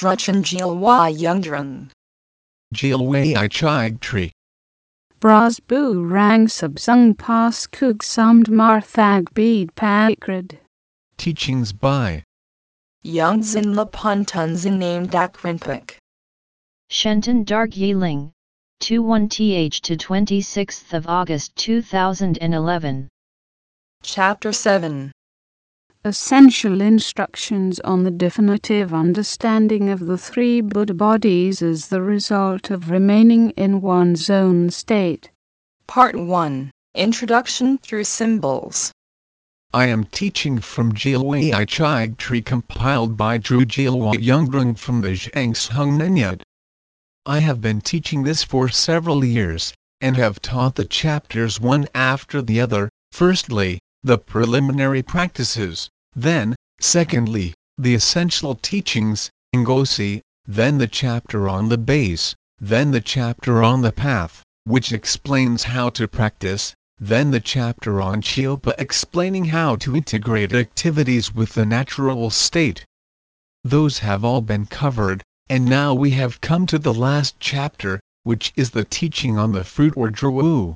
Druchen Gyalwa Yungdrung. Jilway I Chig Tree. Bras bu rang subsung pas kug sumd marthag bead pakrid. Teachings by Youngzin Lapuntunzin named Dakrinpik. Shenten Dargye Ling, 21th to 26th of August 2011. Chapter 7 Essential instructions on the definitive understanding of the three Buddha bodies as the result of remaining in one's own state. Part 1 Introduction through Symbols. I am teaching from Jilway I Chig Tree compiled by Dru Gyalwa Yungdrung from the Zhangshung Nenyat. I have been teaching this for several years, and have taught the chapters one after the other, firstly, the preliminary practices, then, secondly, the essential teachings, Ngosi, then the chapter on the base, then the chapter on the path, which explains how to practice, then the chapter on Chiopa explaining how to integrate activities with the natural state. Those have all been covered, and now we have come to the last chapter, which is the teaching on the fruit or drawu.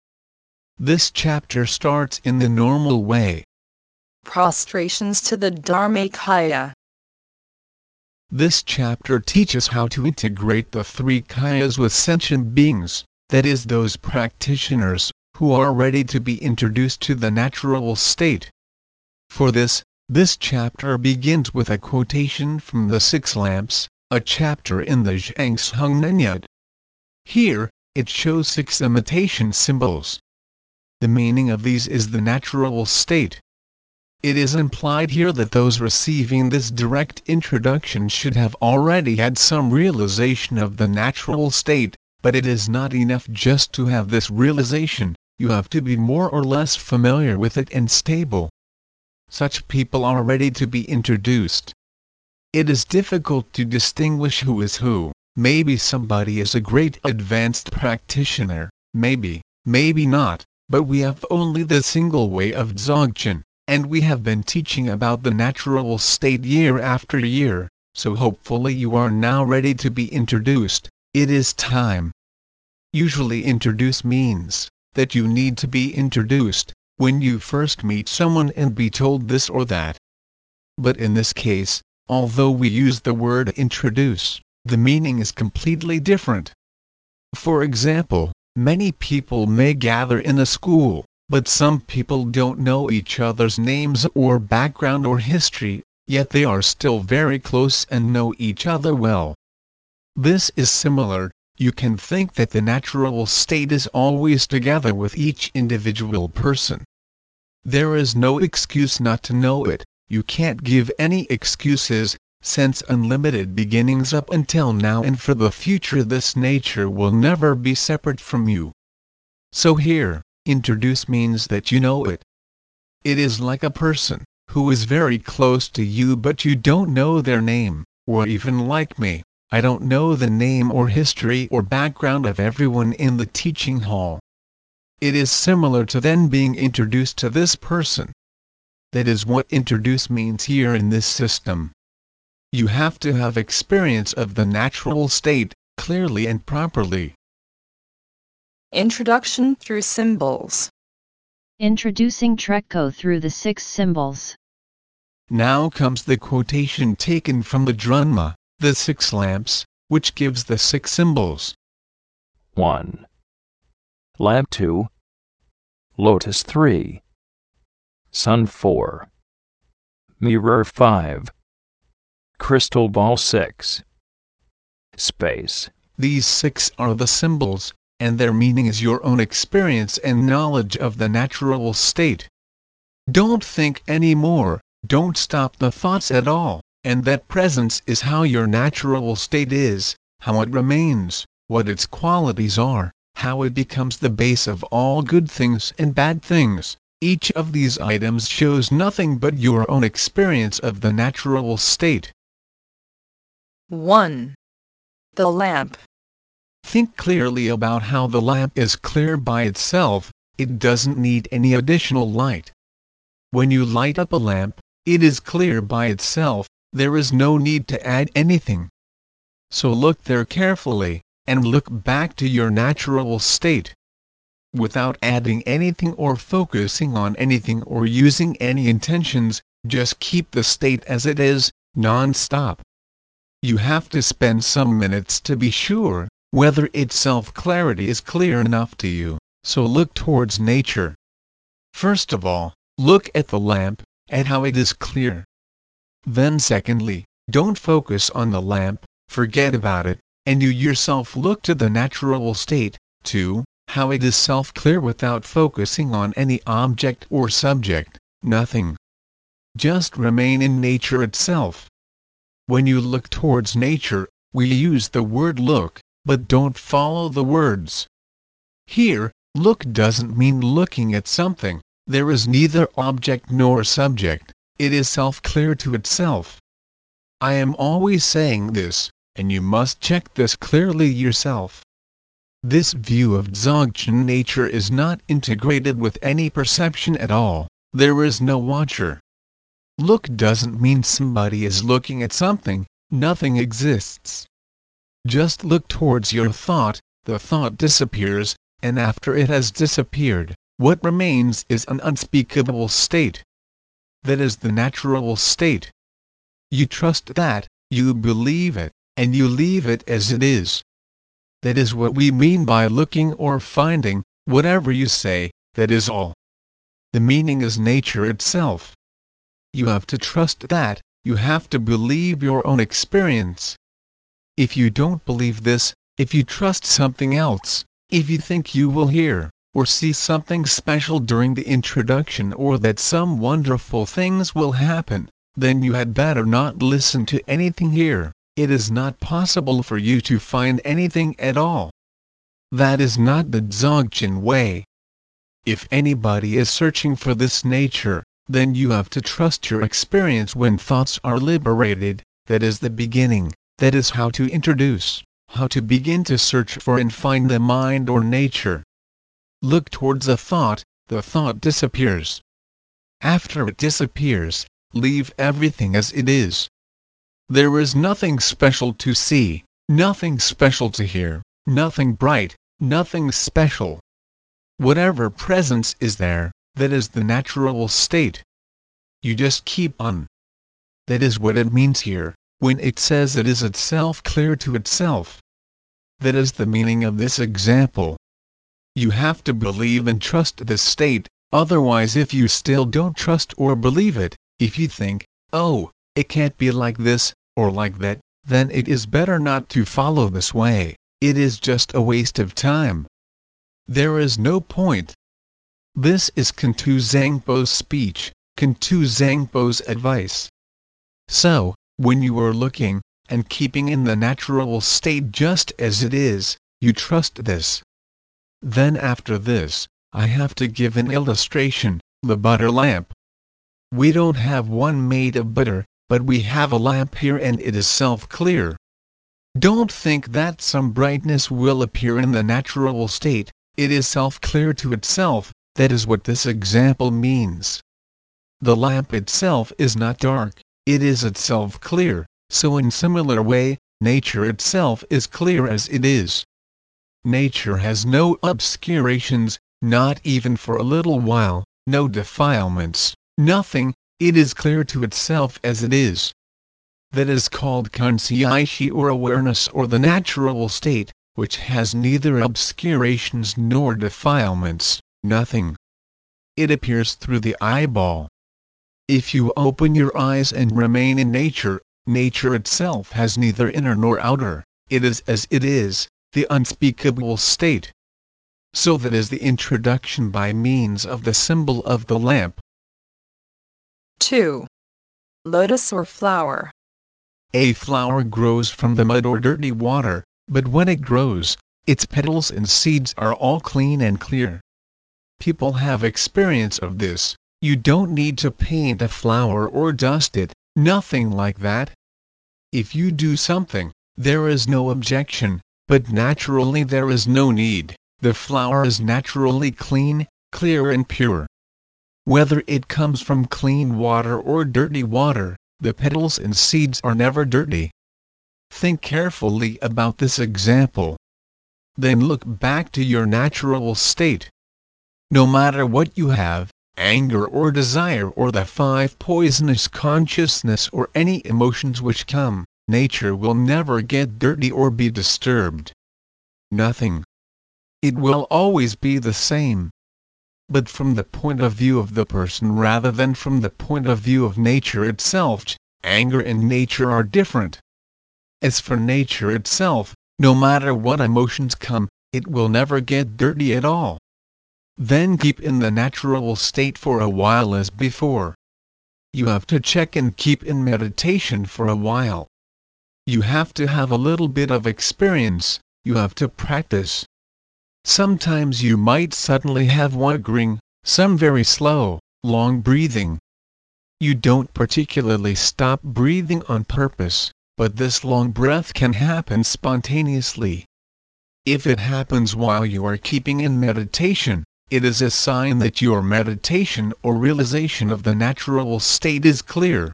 This chapter starts in the normal way. Prostrations to the Dharmakaya. This chapter teaches how to integrate the three kayas with sentient beings, that is those practitioners who are ready to be introduced to the natural state. For this, this chapter begins with a quotation from the Six Lamps, a chapter in the Zhangshung Nenyat. Here, it shows six imitation symbols. The meaning of these is the natural state. It is implied here that those receiving this direct introduction should have already had some realization of the natural state, but it is not enough just to have this realization, you have to be more or less familiar with it and stable. Such people are ready to be introduced. It is difficult to distinguish who is who, maybe somebody is a great advanced practitioner, maybe, maybe not, but we have only the single way of Dzogchen, and we have been teaching about the natural state year after year, so hopefully you are now ready to be introduced, it is time. Usually introduce means that you need to be introduced when you first meet someone and be told this or that. But in this case, although we use the word introduce, the meaning is completely different. For example, many people may gather in a school, but some people don't know each other's names or background or history, yet they are still very close and know each other well. This is similar, you can think that the natural state is always together with each individual person. There is no excuse not to know it, you can't give any excuses, since unlimited beginnings up until now and for the future this nature will never be separate from you. So here, introduce means that you know it. It is like a person, who is very close to you but you don't know their name, or even like me, I don't know the name or history or background of everyone in the teaching hall. It is similar to then being introduced to this person. That is what introduce means here in this system. You have to have experience of the natural state, clearly and properly. Introduction through Symbols. Introducing Trekcho through the six symbols. Now comes the quotation taken from the Drunma the six lamps, which gives the six symbols. 1. Lamp 2. Lotus 3. Sun 4. Mirror 5. Crystal ball 6. Space. These six are the symbols, and their meaning is your own experience and knowledge of the natural state. Don't think any more, don't stop the thoughts at all and that presence is how your natural state is, how it remains, what its qualities are, how it becomes the base of all good things and bad things. Each of these items shows nothing but your own experience of the natural state. 1. The lamp. Think clearly about how the lamp is clear by itself, it doesn't need any additional light. When you light up a lamp, it is clear by itself, there is no need to add anything. so look there carefully, and look back to your natural state. Without adding anything or focusing on anything or using any intentions, just keep the state as it is, non-stop. You have to spend some minutes to be sure whether its self-clarity is clear enough to you, so look towards nature. First of all, look at the lamp, at how it is clear. Then secondly, don't focus on the lamp, forget about it, and you yourself look to the natural state, too, how it is self-clear without focusing on any object or subject, nothing. Just remain in nature itself. When you look towards nature, we use the word look, but don't follow the words. Here, look doesn't mean looking at something, there is neither object nor subject, it is self-clear to itself. I am always saying this, and you must check this clearly yourself. This view of Dzogchen nature is not integrated with any perception at all, there is no watcher. Look doesn't mean somebody is looking at something, nothing exists. Just look towards your thought, the thought disappears, and after it has disappeared, what remains is an unspeakable state. That is the natural state. You trust that, you believe it, and you leave it as it is. That is what we mean by looking or finding, whatever you say, that is all. The meaning is nature itself. You have to trust that, you have to believe your own experience. If you don't believe this, if you trust something else, if you think you will hear, or see something special during the introduction or that some wonderful things will happen, then you had better not listen to anything here it is not possible for you to find anything at all. That is not the Dzogchen way. If anybody is searching for this nature, then you have to trust your experience when thoughts are liberated, that is the beginning, that is how to introduce, how to begin to search for and find the mind or nature. Look towards a thought, the thought disappears. After it disappears, leave everything as it is. There is nothing special to see, nothing special to hear, nothing bright, nothing special. Whatever presence is there, that is the natural state. You just keep on. That is what it means here, when it says it is itself clear to itself. That is the meaning of this example. You have to believe and trust this state, otherwise if you still don't trust or believe it, if you think, oh, it can't be like this, or like that, then it is better not to follow this way, it is just a waste of time. There is no point. This is Kuntu Zangpo's speech, Kuntu Zangpo's advice. So, when you are looking, and keeping in the natural state just as it is, you trust this. Then after this, I have to give an illustration, the butter lamp. We don't have one made of butter, but we have a lamp here and it is self-clear. Don't think that some brightness will appear in the natural state, it is self-clear to itself, that is what this example means. The lamp itself is not dark, it is itself clear, so in similar way, nature itself is clear as it is. Nature has no obscurations, not even for a little while, no defilements, nothing, it is clear to itself as it is. That is called consciencia or awareness or the natural state, which has neither obscurations nor defilements, nothing. It appears through the eyeball. If you open your eyes and remain in nature, nature itself has neither inner nor outer, it is as it is, the unspeakable state. So that is the introduction by means of the symbol of the lamp, 2. Lotus or flower. A flower grows from the mud or dirty water, but when it grows, its petals and seeds are all clean and clear. People have experience of this, you don't need to paint a flower or dust it, nothing like that. If you do something, there is no objection, but naturally there is no need, the flower is naturally clean, clear and pure. Whether it comes from clean water or dirty water, the petals and seeds are never dirty. think carefully about this example. Then look back to your natural state. No matter what you have, anger or desire or the five poisonous consciousness or any emotions which come, nature will never get dirty or be disturbed. Nothing. It will always be the same. But from the point of view of the person rather than from the point of view of nature itself, anger and nature are different. As for nature itself, no matter what emotions come, it will never get dirty at all. Then keep in the natural state for a while as before. You have to check and keep in meditation for a while. You have to have a little bit of experience, you have to practice. Sometimes you might suddenly have wandering, some very slow, long breathing. You don't particularly stop breathing on purpose, but this long breath can happen spontaneously. If it happens while you are keeping in meditation, it is a sign that your meditation or realization of the natural state is clear.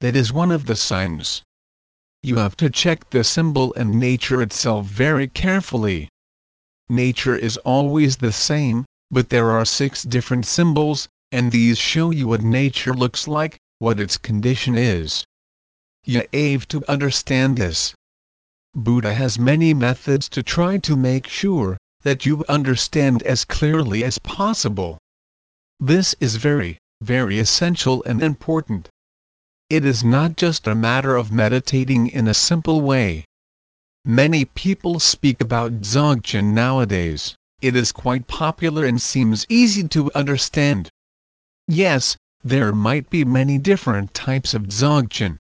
That is one of the signs. You have to check the symbol and nature itself very carefully. Nature is always the same, but there are six different symbols, and these show you what nature looks like, what its condition is. You have to understand this. Buddha has many methods to try to make sure that you understand as clearly as possible. This is very, very essential and important. It is not just a matter of meditating in a simple way. Many people speak about Dzogchen nowadays, it is quite popular and seems easy to understand. Yes, there might be many different types of Dzogchen.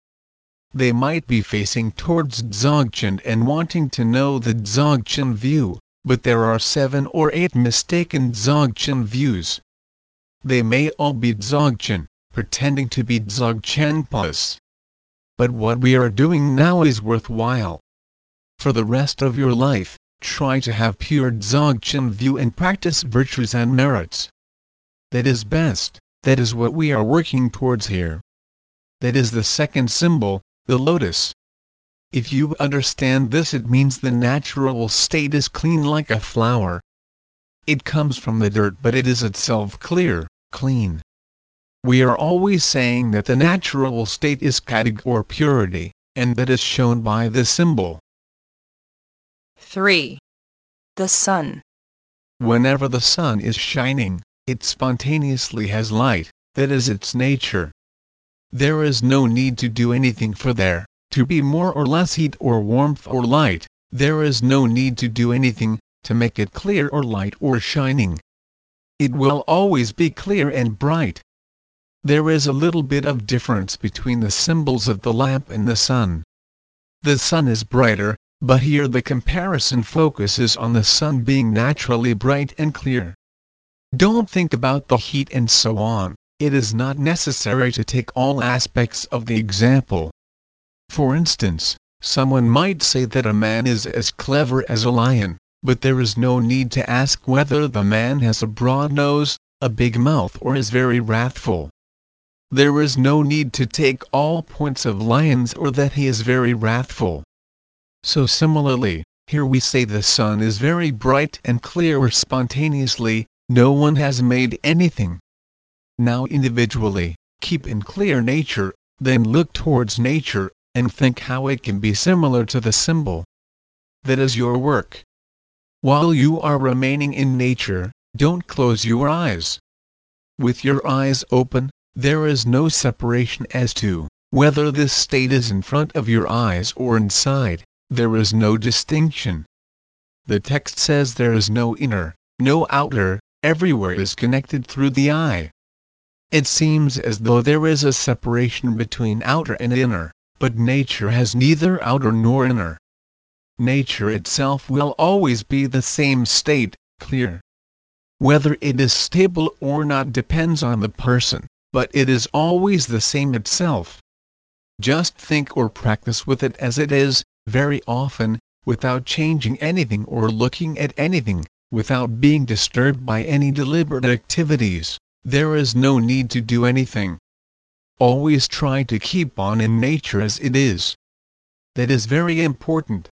They might be facing towards Dzogchen and wanting to know the Dzogchen view, but there are seven or eight mistaken Dzogchen views. They may all be Dzogchen, pretending to be Dzogchenpas. But what we are doing now is worthwhile. For the rest of your life, try to have pure Dzogchen view and practice virtues and merits. That is best, that is what we are working towards here. That is the second symbol, the lotus. If you understand this it means the natural state is clean like a flower. It comes from the dirt but it is itself clear, clean. We are always saying that the natural state is kadag or purity, and that is shown by the symbol. 3. The sun. Whenever the sun is shining, it spontaneously has light, that is its nature. There is no need to do anything for there to be more or less heat or warmth or light, there is no need to do anything, to make it clear or light or shining. It will always be clear and bright. There is a little bit of difference between the symbols of the lamp and the sun. The sun is brighter, but here the comparison focuses on the sun being naturally bright and clear. Don't think about the heat and so on, it is not necessary to take all aspects of the example. For instance, someone might say that a man is as clever as a lion, but there is no need to ask whether the man has a broad nose, a big mouth or is very wrathful. There is no need to take all points of lions or that he is very wrathful. So similarly, here we say the sun is very bright and clear or spontaneously, no one has made anything. Now individually, keep in clear nature, then look towards nature, and think how it can be similar to the symbol. That is your work. While you are remaining in nature, don't close your eyes. With your eyes open, there is no separation as to whether this state is in front of your eyes or inside, there is no distinction. The text says there is no inner, no outer, everywhere is connected through the eye. It seems as though there is a separation between outer and inner but nature has neither outer nor inner. Nature itself will always be the same state, clear. Whether it is stable or not depends on the person, but it is always the same itself. Just think or practice with it as it is, very often, without changing anything or looking at anything, without being disturbed by any deliberate activities, there is no need to do anything always try to keep on in nature as it is. that is very important.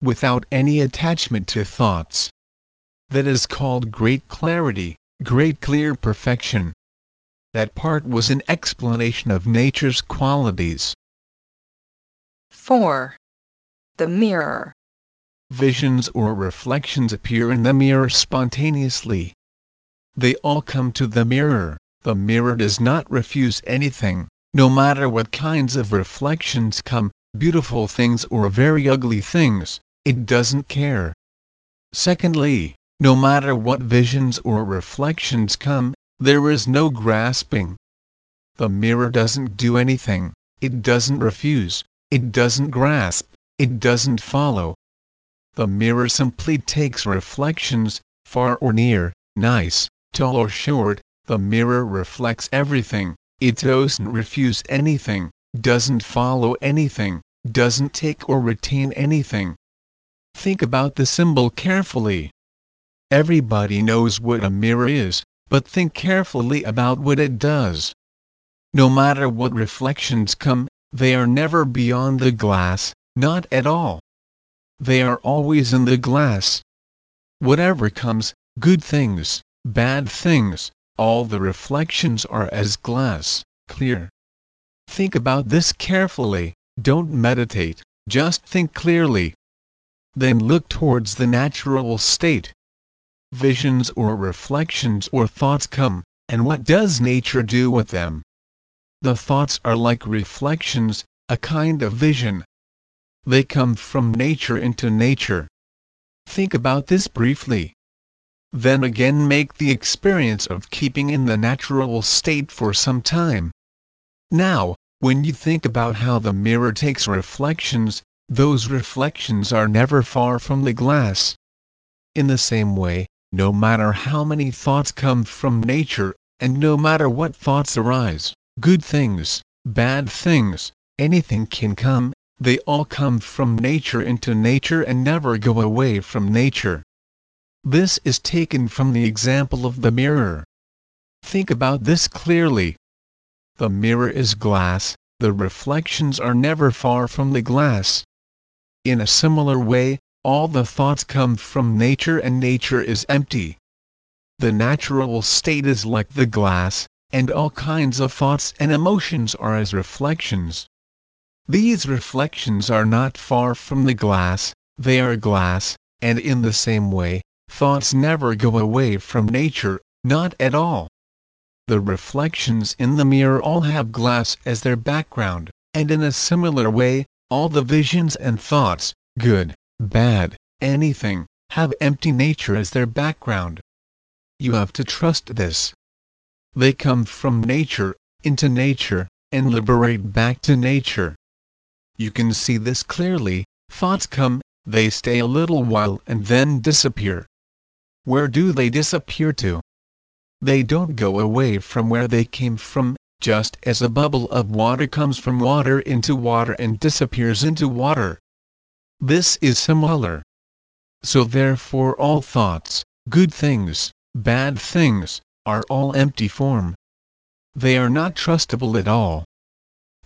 Without any attachment to thoughts. That is called great clarity, great clear perfection. That part was an explanation of nature's qualities. 4. The mirror. Visions or reflections appear in the mirror spontaneously. They all come to the mirror. The mirror does not refuse anything, no matter what kinds of reflections come, beautiful things or very ugly things, it doesn't care. Secondly, no matter what visions or reflections come, there is no grasping. The mirror doesn't do anything, it doesn't refuse, it doesn't grasp, it doesn't follow. The mirror simply takes reflections, far or near, nice, tall or short, the mirror reflects everything, it doesn't refuse anything, doesn't follow anything, doesn't take or retain anything. Think about the symbol carefully. Everybody knows what a mirror is, but think carefully about what it does. No matter what reflections come, they are never beyond the glass, not at all. They are always in the glass. Whatever comes, good things, bad things, all the reflections are as glass, clear. Think about this carefully, don't meditate, just think clearly. Then look towards the natural state, visions or reflections or thoughts come, and what does nature do with them? The thoughts are like reflections, a kind of vision. They come from nature into nature. Think about this briefly. Then again make the experience of keeping in the natural state for some time. Now, when you think about how the mirror takes reflections, those reflections are never far from the glass. In the same way, no matter how many thoughts come from nature, and no matter what thoughts arise, good things, bad things, anything can come, they all come from nature into nature and never go away from nature. This is taken from the example of the mirror. Think about this clearly. The mirror is glass, the reflections are never far from the glass. In a similar way, all the thoughts come from nature and nature is empty. The natural state is like the glass, and all kinds of thoughts and emotions are as reflections. These reflections are not far from the glass, they are glass, and in the same way, thoughts never go away from nature, not at all. The reflections in the mirror all have glass as their background, and in a similar way, all the visions and thoughts, good, bad, anything, have empty nature as their background. You have to trust this. They come from nature, into nature, and liberate back to nature. You can see this clearly, thoughts come, they stay a little while and then disappear. Where do they disappear to? They don't go away from where they came from, just as a bubble of water comes from water into water and disappears into water. This is similar. So therefore all thoughts, good things, bad things, are all empty form. They are not trustable at all.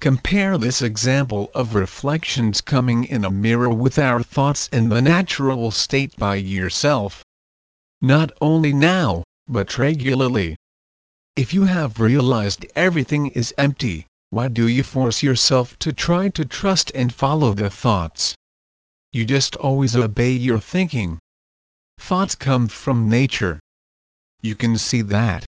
Compare this example of reflections coming in a mirror with our thoughts in the natural state by yourself. Not only now, but regularly. If you have realized everything is empty, why do you force yourself to try to trust and follow the thoughts? You just always obey your thinking. Thoughts come from nature. You can see that.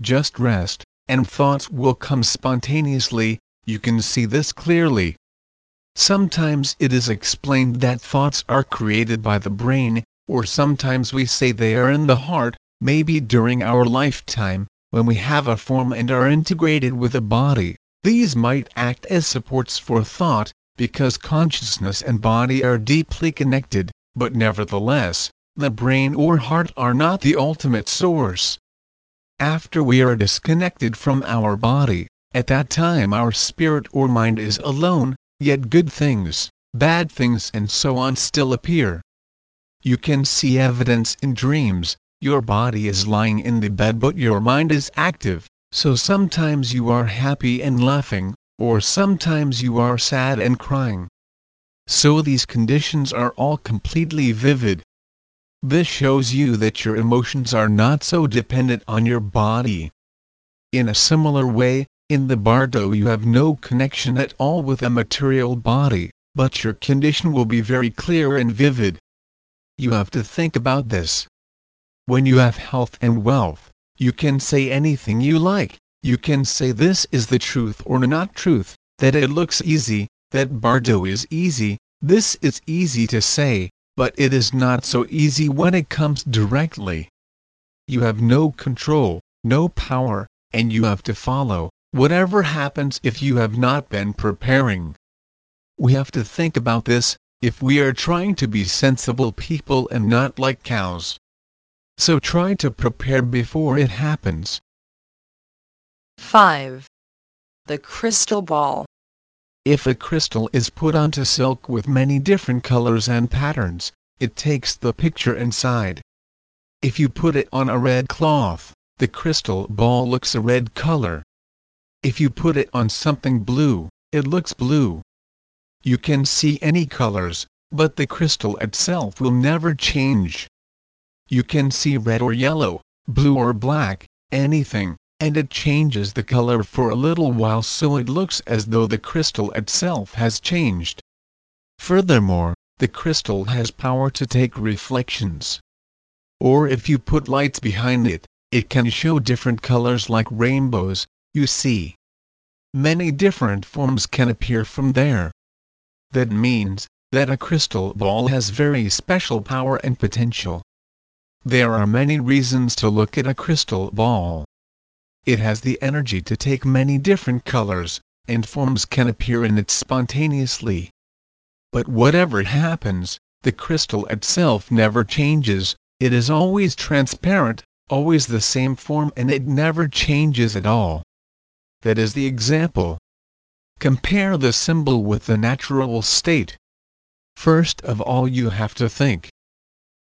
Just rest, and thoughts will come spontaneously, you can see this clearly. Sometimes it is explained that thoughts are created by the brain, or sometimes we say they are in the heart, maybe during our lifetime, when we have a form and are integrated with a body, these might act as supports for thought, because consciousness and body are deeply connected, but nevertheless, the brain or heart are not the ultimate source. After we are disconnected from our body, at that time our spirit or mind is alone, yet good things, bad things and so on still appear. You can see evidence in dreams, your body is lying in the bed but your mind is active, so sometimes you are happy and laughing, or sometimes you are sad and crying. so these conditions are all completely vivid. This shows you that your emotions are not so dependent on your body. In a similar way, in the bardo you have no connection at all with a material body, but your condition will be very clear and vivid. You have to think about this. When you have health and wealth, you can say anything you like, you can say this is the truth or not truth, that it looks easy, that bardo is easy, this is easy to say, but it is not so easy when it comes directly. You have no control, no power, and you have to follow, whatever happens if you have not been preparing. We have to think about this, if we are trying to be sensible people and not like cows. So try to prepare before it happens. 5. The crystal ball. If a crystal is put onto silk with many different colors and patterns, it takes the picture inside. If you put it on a red cloth, the crystal ball looks a red color. If you put it on something blue, it looks blue. You can see any colors, but the crystal itself will never change. You can see red or yellow, blue or black, anything, and it changes the color for a little while so it looks as though the crystal itself has changed. Furthermore, the crystal has power to take reflections. Or if you put lights behind it, it can show different colors like rainbows, you see. Many different forms can appear from there. That means that a crystal ball has very special power and potential. There are many reasons to look at a crystal ball. It has the energy to take many different colors, and forms can appear in it spontaneously. But whatever happens, the crystal itself never changes, it is always transparent, always the same form and it never changes at all. That is the example. Compare the symbol with the natural state. First of all you have to think,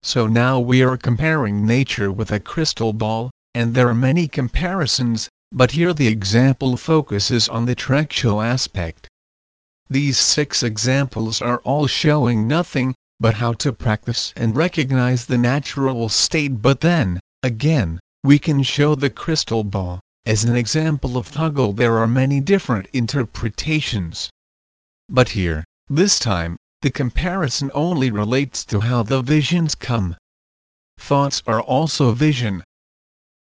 so now we are comparing nature with a crystal ball, and there are many comparisons, but here the example focuses on the Trekcho aspect. These six examples are all showing nothing, but how to practice and recognize the natural state but then, again, we can show the crystal ball, as an example of Thogal there are many different interpretations. But here, this time, the comparison only relates to how the visions come. Thoughts are also vision.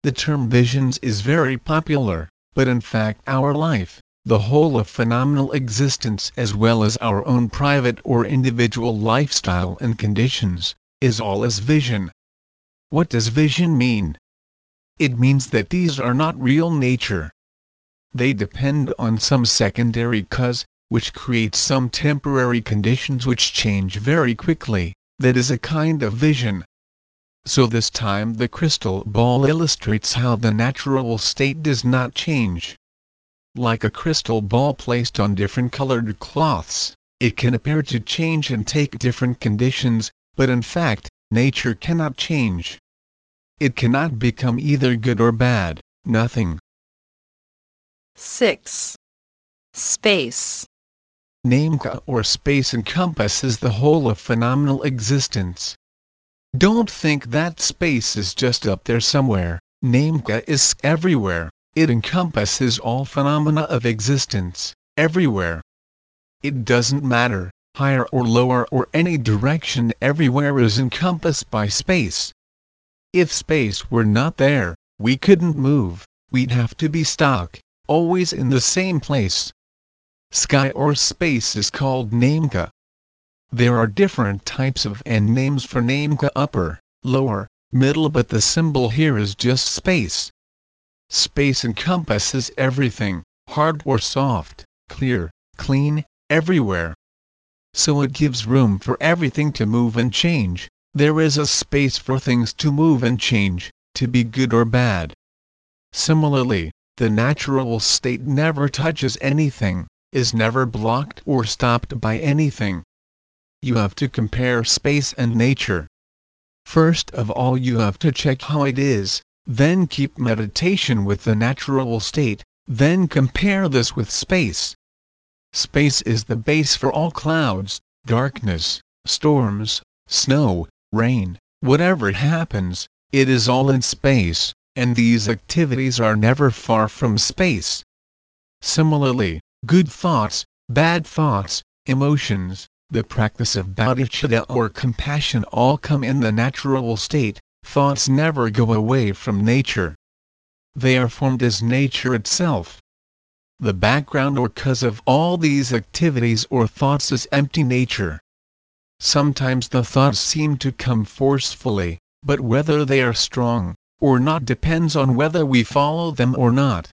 The term visions is very popular, but in fact our life, the whole of phenomenal existence as well as our own private or individual lifestyle and conditions, is all as vision. What does vision mean? It means that these are not real nature. They depend on some secondary cause, which creates some temporary conditions which change very quickly, that is a kind of vision. So this time the crystal ball illustrates how the natural state does not change. Like a crystal ball placed on different colored cloths, it can appear to change and take different conditions, but in fact, nature cannot change. It cannot become either good or bad, nothing. 6. Space. Namkha or space encompasses the whole of phenomenal existence. Don't think that space is just up there somewhere, Namkha is everywhere, it encompasses all phenomena of existence, everywhere. It doesn't matter, higher or lower or any direction everywhere is encompassed by space. If space were not there, we couldn't move, we'd have to be stuck, always in the same place sky or space is called Namkha. There are different types of and names for Namkha upper, lower, middle but the symbol here is just space. Space encompasses everything, hard or soft, clear, clean, everywhere. So it gives room for everything to move and change, there is a space for things to move and change, to be good or bad. Similarly, the natural state never touches anything, is never blocked or stopped by anything. You have to compare space and nature. First of all you have to check how it is, then keep meditation with the natural state, then compare this with space. Space is the base for all clouds, darkness, storms, snow, rain, whatever happens, it is all in space, and these activities are never far from space. Similarly, good thoughts, bad thoughts, emotions, the practice of bodhicitta or compassion all come in the natural state, thoughts never go away from nature. They are formed as nature itself. The background or cause of all these activities or thoughts is empty nature. Sometimes the thoughts seem to come forcefully, but whether they are strong or not depends on whether we follow them or not.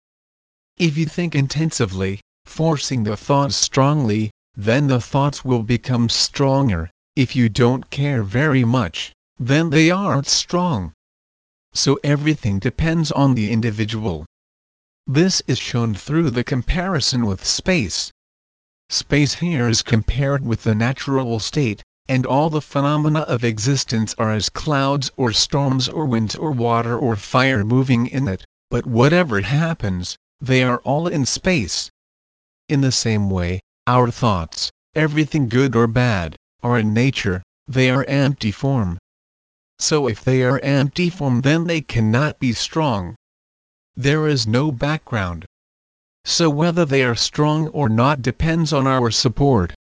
If you think intensively, forcing the thoughts strongly, then the thoughts will become stronger. If you don't care very much, then they aren't strong. So everything depends on the individual. This is shown through the comparison with space. Space here is compared with the natural state, and all the phenomena of existence are as clouds or storms or winds or water or fire moving in it, but whatever happens, they are all in space. In the same way, our thoughts, everything good or bad, are in nature, they are empty form. So if they are empty form then they cannot be strong. There is no background. So whether they are strong or not depends on our support.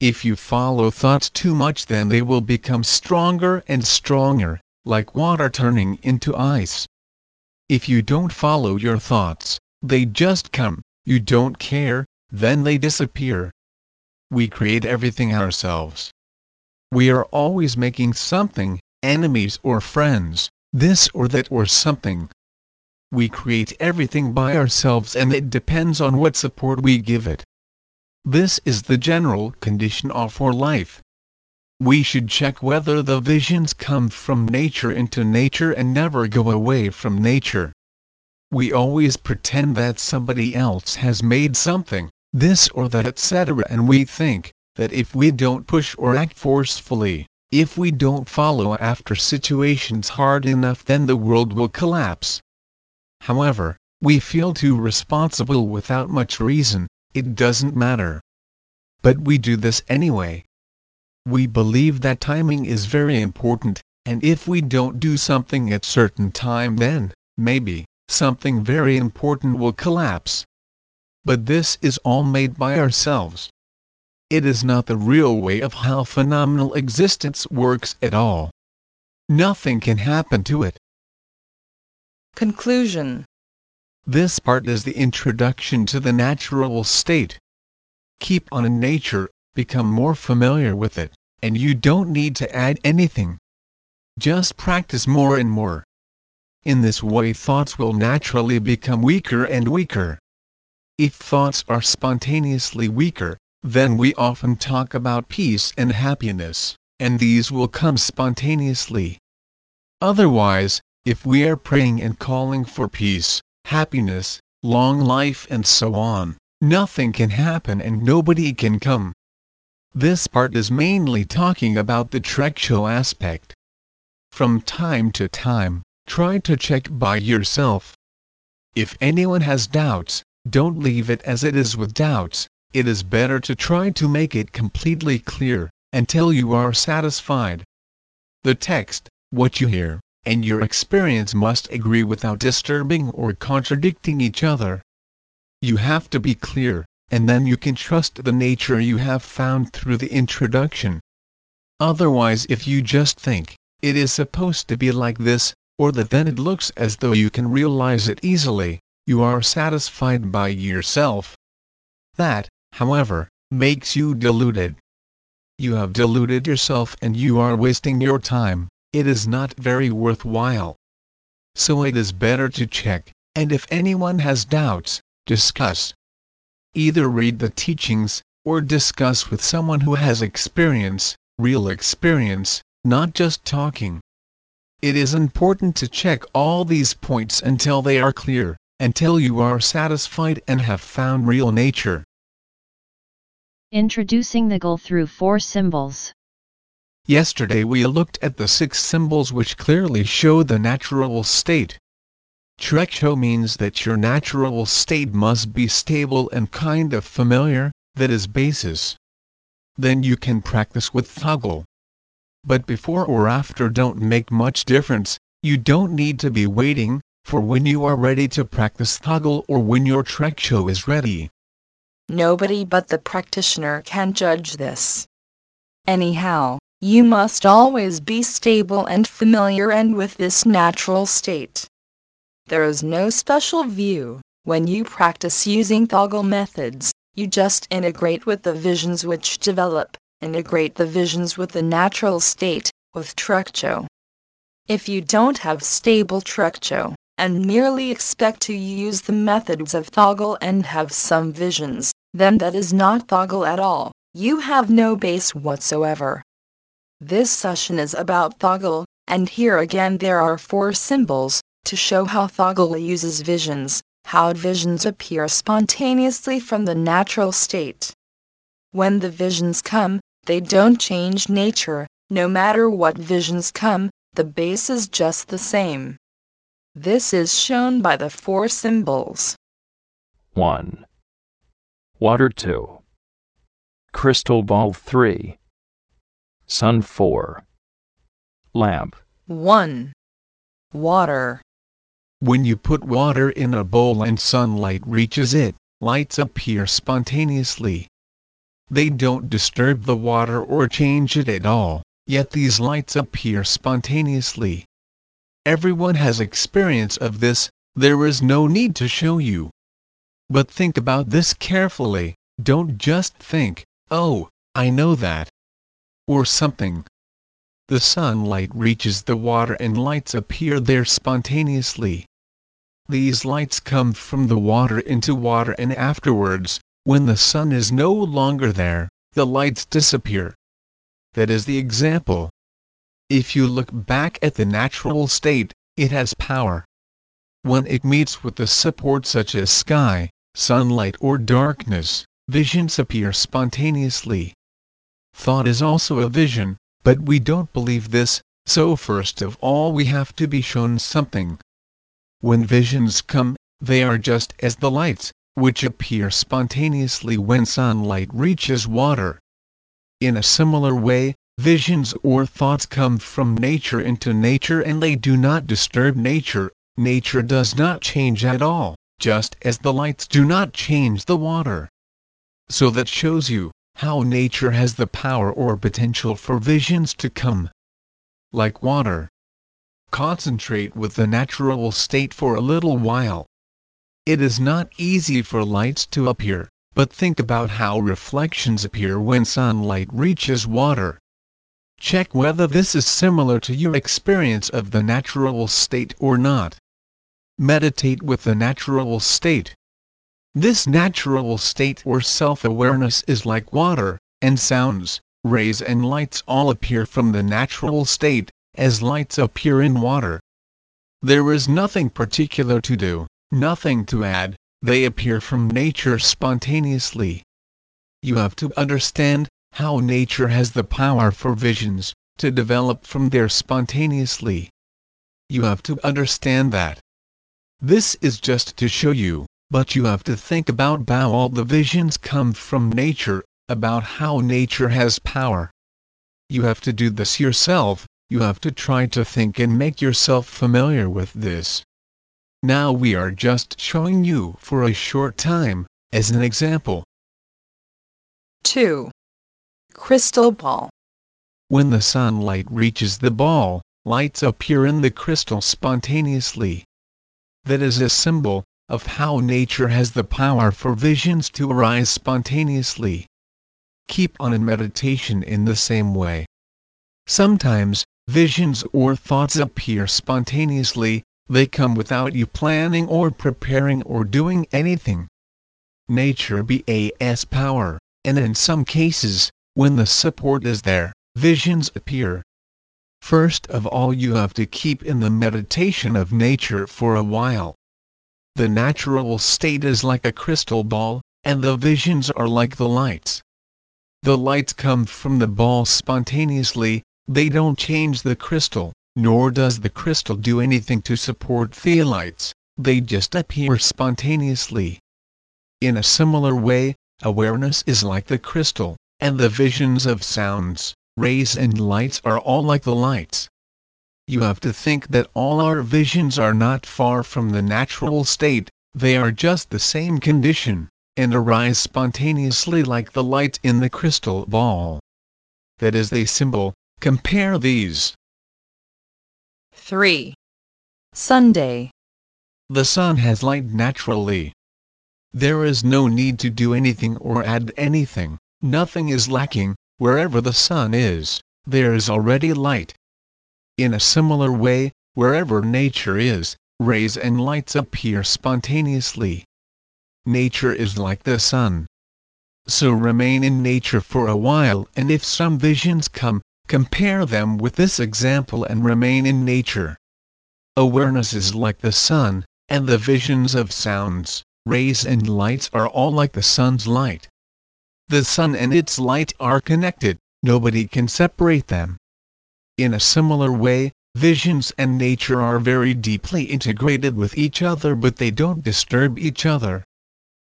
If you follow thoughts too much then they will become stronger and stronger, like water turning into ice. If you don't follow your thoughts, they just come, you don't care, then they disappear. We create everything ourselves. We are always making something, enemies or friends, this or that or something. We create everything by ourselves and it depends on what support we give it. This is the general condition of our life. We should check whether the visions come from nature into nature and never go away from nature. We always pretend that somebody else has made something, this or that etc. and we think that if we don't push or act forcefully, if we don't follow after situations hard enough then the world will collapse. However, we feel too responsible without much reason, it doesn't matter. But we do this anyway. We believe that timing is very important, and if we don't do something at certain time then, maybe, something very important will collapse. But this is all made by ourselves. It is not the real way of how phenomenal existence works at all. Nothing can happen to it. Conclusion This part is the introduction to the natural state. Keep on in nature, become more familiar with it, and you don't need to add anything. Just practice more and more. In this way thoughts will naturally become weaker and weaker. If thoughts are spontaneously weaker, then we often talk about peace and happiness, and these will come spontaneously. Otherwise, if we are praying and calling for peace, happiness, long life and so on, nothing can happen and nobody can come. This part is mainly talking about the Trekcho aspect. From time to time, try to check by yourself. If anyone has doubts, don't leave it as it is with doubts, it is better to try to make it completely clear, until you are satisfied. The text, what you hear, and your experience must agree without disturbing or contradicting each other. You have to be clear, and then you can trust the nature you have found through the introduction. Otherwise if you just think, it is supposed to be like this, or that then it looks as though you can realize it easily, you are satisfied by yourself. That, however, makes you deluded. You have deluded yourself and you are wasting your time, it is not very worthwhile. So it is better to check, and if anyone has doubts, discuss. Either read the teachings, or discuss with someone who has experience, real experience, not just talking. It is important to check all these points until they are clear, until you are satisfied and have found real nature. Introducing the goal through four symbols. Yesterday we looked at the six symbols which clearly show the natural state. Trekcho means that your natural state must be stable and kind of familiar, that is basis. then you can practice with Thogal. But before or after don't make much difference, you don't need to be waiting for when you are ready to practice Thogal or when your Trekcho is ready. Nobody but the practitioner can judge this. Anyhow, you must always be stable and familiar and with this natural state. There is no special view. When you practice using Thogal methods, you just integrate with the visions which develop, integrate the visions with the natural state, with Trekcho. If you don't have stable Trekcho, and merely expect to use the methods of Thogal and have some visions, then that is not Thogal at all, you have no base whatsoever. This session is about Thogal, and here again there are four symbols, to show how Thogal uses visions, how visions appear spontaneously from the natural state. When the visions come, they don't change nature, no matter what visions come, the base is just the same. This is shown by the four symbols. 1. Water 2. Crystal ball 3. Sun 4. Lamp 1. Water. When you put water in a bowl and sunlight reaches it, lights appear spontaneously. They don't disturb the water or change it at all, yet these lights appear spontaneously. Everyone has experience of this, there is no need to show you. But think about this carefully, don't just think, oh, I know that. Or something. The sunlight reaches the water and lights appear there spontaneously. These lights come from the water into water and afterwards, when the sun is no longer there, the lights disappear. That is the example. If you look back at the natural state, it has power. When it meets with the support such as sky, sunlight or darkness, visions appear spontaneously. Thought is also a vision, but we don't believe this, so first of all we have to be shown something. When visions come, they are just as the lights, which appear spontaneously when sunlight reaches water. In a similar way, Visions or thoughts come from nature into nature and they do not disturb nature, nature does not change at all, just as the lights do not change the water. So that shows you how nature has the power or potential for visions to come. Like water. Concentrate with the natural state for a little while. It is not easy for lights to appear, but think about how reflections appear when sunlight reaches water. Check whether this is similar to your experience of the natural state or not. Meditate with the natural state. This natural state or self-awareness is like water, and sounds, rays and lights all appear from the natural state, as lights appear in water. There is nothing particular to do, nothing to add, they appear from nature spontaneously. You have to understand how nature has the power for visions to develop from there spontaneously. You have to understand that. This is just to show you, but you have to think about how all the visions come from nature, about how nature has power. You have to do this yourself, you have to try to think and make yourself familiar with this. Now we are just showing you for a short time, as an example. 2. Crystal ball. When the sunlight reaches the ball, lights appear in the crystal spontaneously. That is a symbol of how nature has the power for visions to arise spontaneously. Keep on in meditation in the same way. Sometimes, visions or thoughts appear spontaneously, they come without you planning or preparing or doing anything. Nature BAS power, and in some cases, when the support is there, visions appear. First of all you have to keep in the meditation of nature for a while. The natural state is like a crystal ball, and the visions are like the lights. The lights come from the ball spontaneously, they don't change the crystal, nor does the crystal do anything to support the lights, they just appear spontaneously. In a similar way, awareness is like the crystal, and the visions of sounds, rays and lights are all like the lights. You have to think that all our visions are not far from the natural state, they are just the same condition, and arise spontaneously like the light in the crystal ball. That is the symbol, compare these. 3. Sunday. The sun has light naturally. There is no need to do anything or add anything, nothing is lacking, wherever the sun is, there is already light. In a similar way, wherever nature is, rays and lights appear spontaneously. Nature is like the sun. So remain in nature for a while and if some visions come, compare them with this example and remain in nature. Awareness is like the sun, and the visions of sounds, rays and lights are all like the sun's light. The sun and its light are connected, nobody can separate them. In a similar way, visions and nature are very deeply integrated with each other but they don't disturb each other.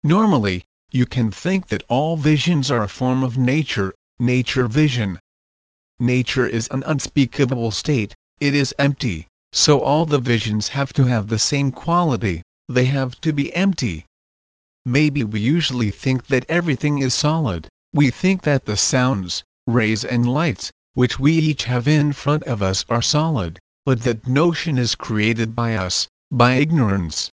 Normally, you can think that all visions are a form of nature, nature vision. Nature is an unspeakable state, it is empty, so all the visions have to have the same quality, they have to be empty. Maybe we usually think that everything is solid, we think that the sounds, rays and lights, which we each have in front of us are solid, but that notion is created by us, by ignorance.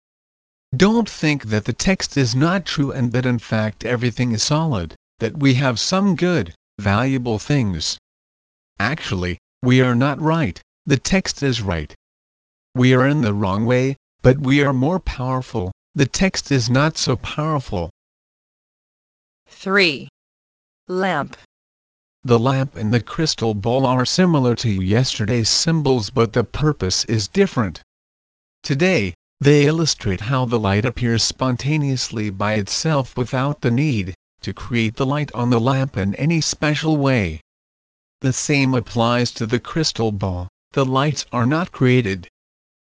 Don't think that the text is not true and that in fact everything is solid, that we have some good, valuable things. Actually, we are not right, the text is right. We are in the wrong way, but we are more powerful, the text is not so powerful. 3. Lamp. The lamp and the crystal ball are similar to yesterday's symbols but the purpose is different. Today, they illustrate how the light appears spontaneously by itself without the need to create the light on the lamp in any special way. The same applies to the crystal ball, the lights are not created,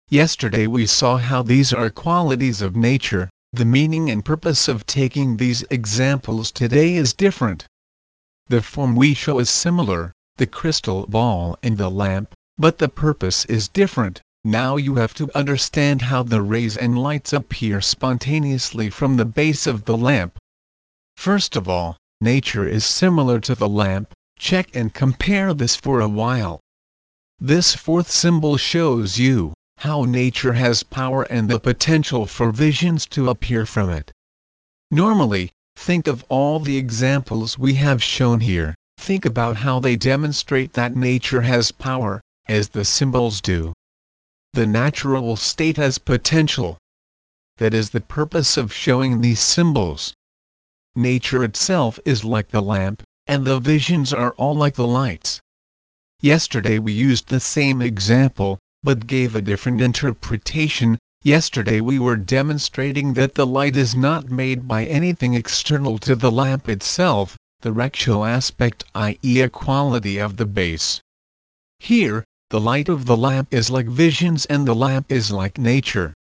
Yesterday we saw how these are qualities of nature, the meaning and purpose of taking these examples today is different. The form we show is similar, the crystal ball and the lamp, but the purpose is different. Now you have to understand how the rays and lights appear spontaneously from the base of the lamp. First of all, nature is similar to the lamp, check and compare this for a while. This fourth symbol shows you how nature has power and the potential for visions to appear from it. Normally, think of all the examples we have shown here, think about how they demonstrate that nature has power, as the symbols do. The natural state has potential. That is the purpose of showing these symbols. Nature itself is like the lamp, and the visions are all like the lights. Yesterday we used the same example, but gave a different interpretation. Yesterday we were demonstrating that the light is not made by anything external to the lamp itself, the Trekcho aspect i.e. a quality of the base. Here, the light of the lamp is like visions and the lamp is like nature.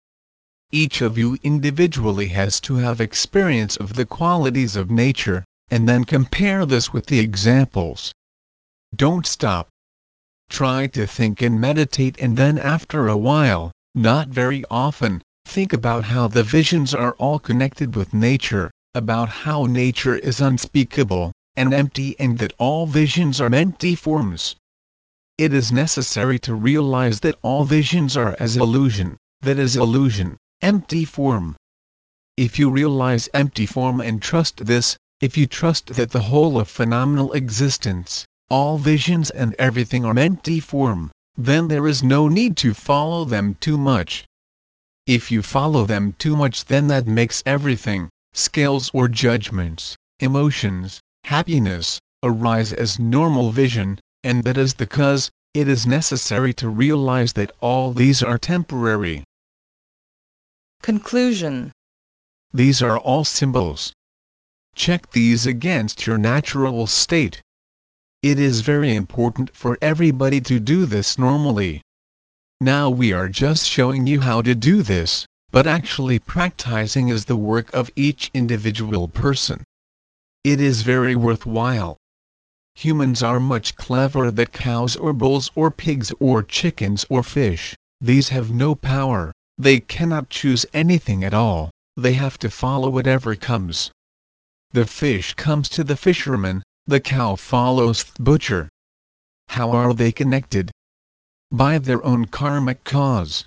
Each of you individually has to have experience of the qualities of nature, and then compare this with the examples. Don't stop. Try to think and meditate and then after a while, not very often, think about how the visions are all connected with nature, about how nature is unspeakable, and empty and that all visions are empty forms. It is necessary to realize that all visions are as illusion, that is illusion, empty form. If you realize empty form and trust this, if you trust that the whole of phenomenal existence, all visions and everything are empty form, then there is no need to follow them too much. If you follow them too much then that makes everything, scales or judgments, emotions, happiness, arise as normal vision, and that is the because, it is necessary to realize that all these are temporary. Conclusion These are all symbols. Check these against your natural state. It is very important for everybody to do this normally. Now we are just showing you how to do this, but actually practicing is the work of each individual person. it is very worthwhile. Humans are much cleverer than cows or bulls or pigs or chickens or fish, these have no power, they cannot choose anything at all, they have to follow whatever comes. The fish comes to the fisherman, the cow follows the butcher. How are they connected? By their own karmic cause.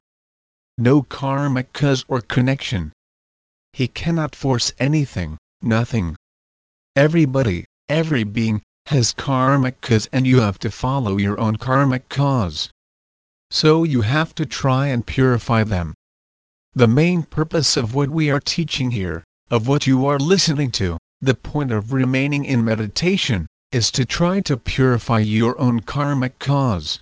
No karmic cause or connection. He cannot force anything, nothing. Everybody, every being, has karmic cause and you have to follow your own karmic cause. So you have to try and purify them. The main purpose of what we are teaching here, of what you are listening to, the point of remaining in meditation, is to try to purify your own karmic cause.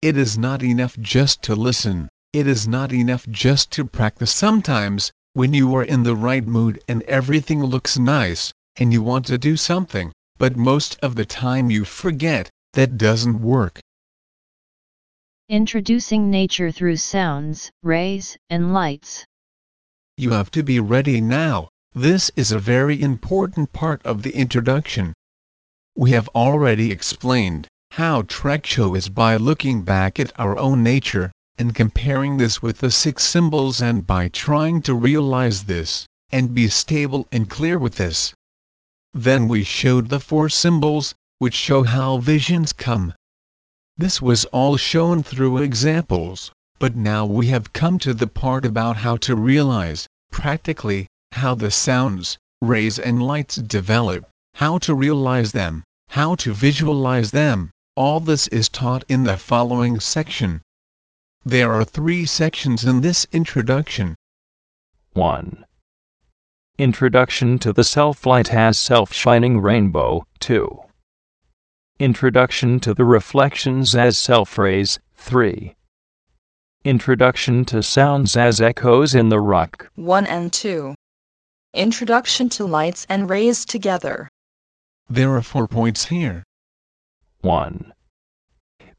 It is not enough just to listen, it is not enough just to practice sometimes, when you are in the right mood and everything looks nice, and you want to do something, but most of the time you forget, that doesn't work. Introducing nature through sounds, rays, and lights. You have to be ready now, this is a very important part of the introduction. We have already explained how Trekcho is by looking back at our own nature, and comparing this with the six symbols and by trying to realize this, and be stable and clear with this. Then we showed the four symbols, which show how visions come. This was all shown through examples, but now we have come to the part about how to realize, practically, how the sounds, rays and lights develop, how to realize them, how to visualize them, all this is taught in the following section. There are three sections in this introduction. 1. Introduction to the Self Light as Self Shining Rainbow 2. Introduction to the Reflections as Self Rays 3. Introduction to Sounds as Echoes in the Rock 1 and 2. Introduction to lights and rays together. There are four points here. 1.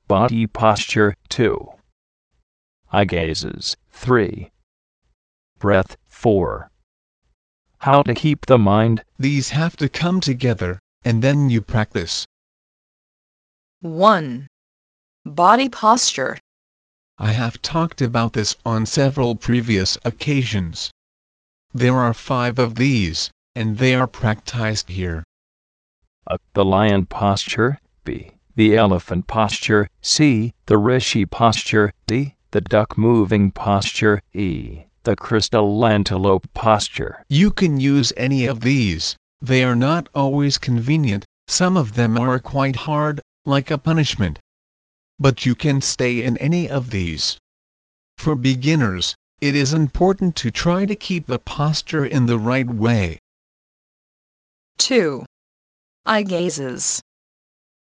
Body Posture 2. Eye Gazes 3. Breath 4. How to keep the mind These have to come together, and then you practice. 1. Body posture. I have talked about this on several previous occasions. There are five of these, and they are practiced here. A. The lion posture. B. The elephant posture. C. The rishi posture. D. The duck moving posture. E. The crystal antelope posture. You can use any of these, they are not always convenient, some of them are quite hard, like a punishment. But you can stay in any of these. For beginners, it is important to try to keep the posture in the right way. 2. Eye gazes.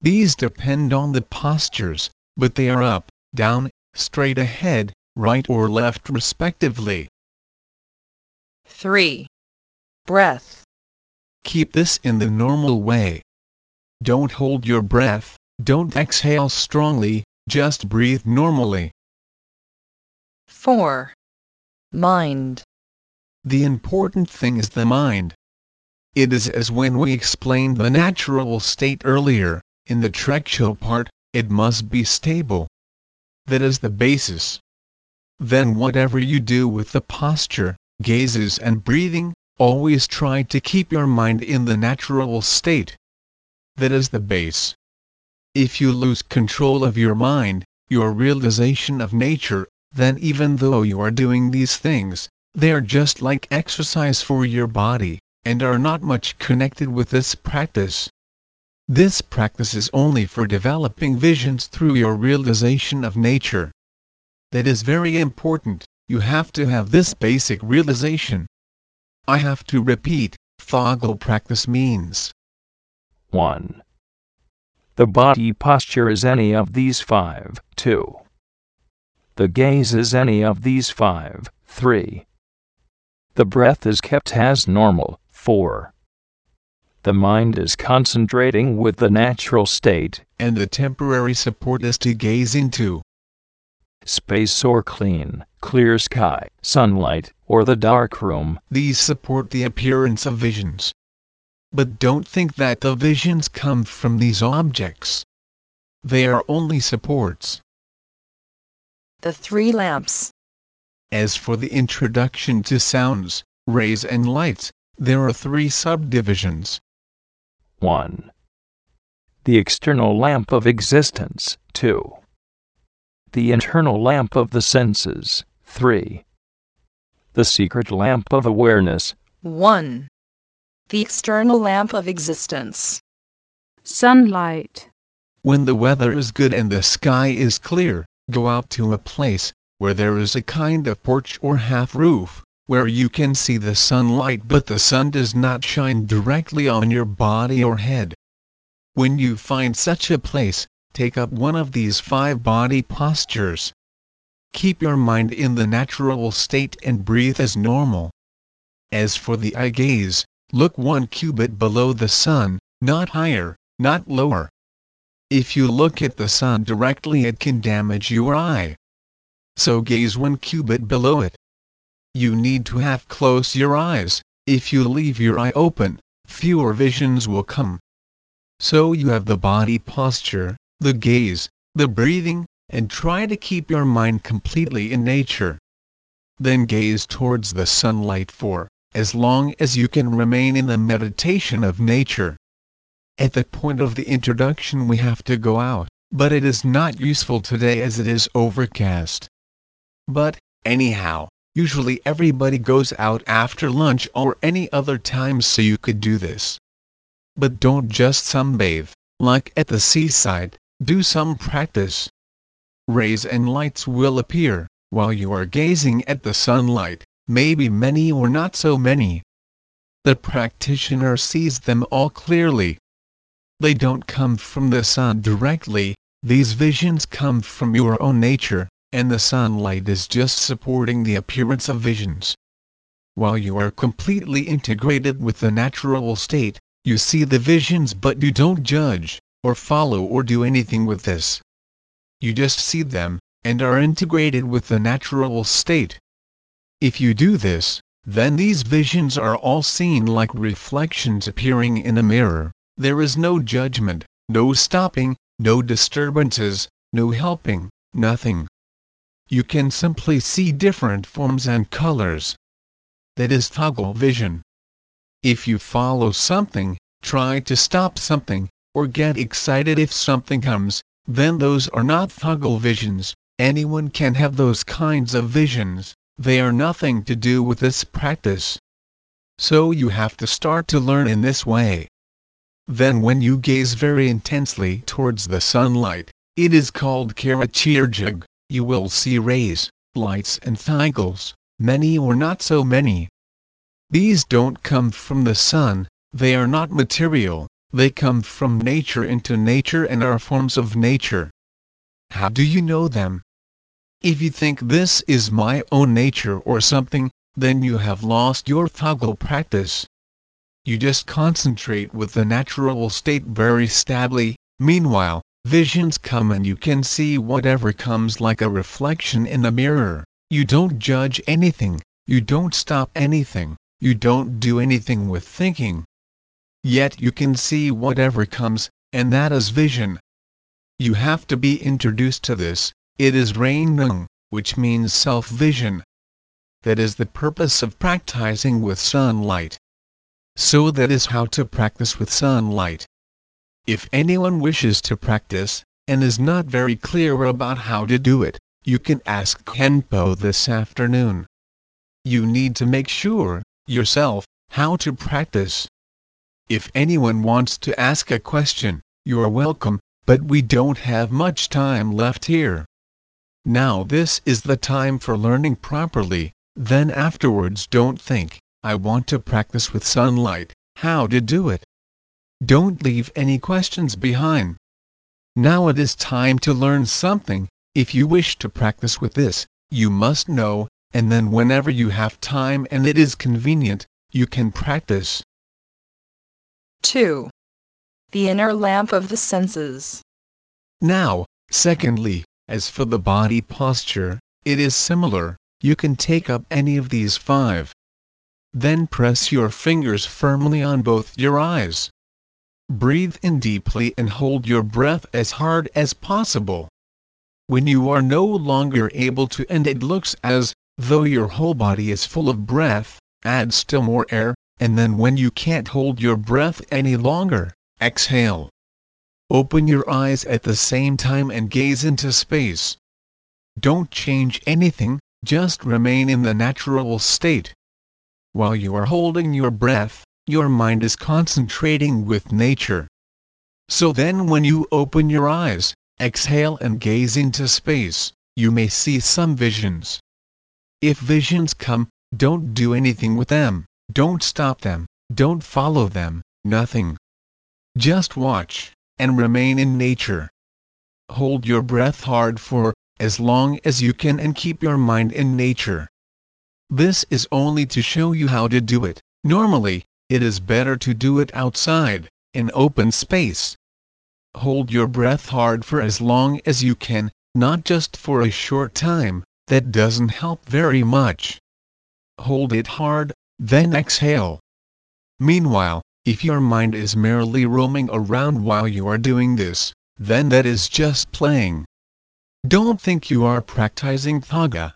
These depend on the postures, but they are up, down, straight ahead, right or left respectively. 3. Breath. Keep this in the normal way. Don't hold your breath, don't exhale strongly, just breathe normally. 4. Mind. The important thing is the mind. It is as when we explained the natural state earlier, in the Trekcho part, it must be stable. That is the basis. Then whatever you do with the posture, gazes and breathing, always try to keep your mind in the natural state. That is the base. If you lose control of your mind, your realization of nature, then even though you are doing these things, they are just like exercise for your body, and are not much connected with this practice. This practice is only for developing visions through your realization of nature. That is very important, you have to have this basic realization. I have to repeat, Thogal practice means 1. The body posture is any of these five. 2. The gaze is any of these five. 3. The breath is kept as normal. 4. The mind is concentrating with the natural state. and the temporary support is to gaze into. Space or clean, clear sky, sunlight, or the dark room. These support the appearance of visions. But don't think that the visions come from these objects. They are only supports. The three lamps. As for the introduction to sounds, rays and lights, there are three subdivisions. 1. The external lamp of existence, 2. The internal lamp of the senses, 3. The secret lamp of awareness, 1. The external lamp of existence. sunlight, When the weather is good and the sky is clear, go out to a place where there is a kind of porch or half roof, where you can see the sunlight but the sun does not shine directly on your body or head. When you find such a place, take up one of these five body postures. Keep your mind in the natural state and breathe as normal. As for the eye gaze, look one cubit below the sun, not higher, not lower. If you look at the sun directly it can damage your eye. So gaze one cubit below it. You need to have close your eyes, if you leave your eye open, fewer visions will come. So you have the body posture, the gaze, the breathing, and try to keep your mind completely in nature. Then gaze towards the sunlight for as long as you can remain in the meditation of nature. At the point of the introduction we have to go out, but it is not useful today as it is overcast. But, anyhow, usually everybody goes out after lunch or any other time so you could do this. But don't just sunbathe, like at the seaside, do some practice. Rays and lights will appear, while you are gazing at the sunlight, maybe many or not so many. The practitioner sees them all clearly. They don't come from the sun directly, these visions come from your own nature, and the sunlight is just supporting the appearance of visions. While you are completely integrated with the natural state, you see the visions but you don't judge, or follow or do anything with this. You just see them, and are integrated with the natural state. If you do this, then these visions are all seen like reflections appearing in a mirror, there is no judgment, no stopping, no disturbances, no helping, nothing. You can simply see different forms and colors. That is Thogal vision. If you follow something, try to stop something, or get excited if something comes, then those are not Thogal visions, anyone can have those kinds of visions, they are nothing to do with this practice. So you have to start to learn in this way. Then when you gaze very intensely towards the sunlight, it is called karachirjag, you will see rays, lights and thigles, many or not so many. These don't come from the sun, they are not material, they come from nature into nature and are forms of nature. How do you know them? If you think this is my own nature or something, then you have lost your Thogal practice. You just concentrate with the natural state very stably, meanwhile, visions come and you can see whatever comes like a reflection in a mirror, you don't judge anything, you don't stop anything, you don't do anything with thinking. Yet you can see whatever comes, and that is vision. You have to be introduced to this, it is Rang Nang, which means self-vision. That is the purpose of practicing with sunlight. So that is how to practice with sunlight. If anyone wishes to practice, and is not very clear about how to do it, you can ask Khenpo this afternoon. You need to make sure, yourself, how to practice. If anyone wants to ask a question, you are welcome, but we don't have much time left here. Now this is the time for learning properly, then afterwards don't think, I want to practice with sunlight, how to do it. Don't leave any questions behind. Now it is time to learn something, if you wish to practice with this, you must know, and then whenever you have time and it is convenient, you can practice. 2. The inner lamp of the senses. Now, secondly, as for the body posture, it is similar, you can take up any of these five. Then press your fingers firmly on both your eyes. Breathe in deeply and hold your breath as hard as possible. When you are no longer able to and it looks as though your whole body is full of breath, add still more air, and then when you can't hold your breath any longer, exhale. Open your eyes at the same time and gaze into space. Don't change anything, just remain in the natural state. While you are holding your breath, your mind is concentrating with nature. So then when you open your eyes, exhale and gaze into space, you may see some visions. If visions come, don't do anything with them, don't stop them, don't follow them, nothing. Just watch, and remain in nature. Hold your breath hard for as long as you can and keep your mind in nature. This is only to show you how to do it. Normally, it is better to do it outside, in open space. Hold your breath hard for as long as you can, not just for a short time, that doesn't help very much. Hold it hard, then exhale. Meanwhile, if your mind is merely roaming around while you are doing this, then that is just playing. Don't think you are practicing Thogal.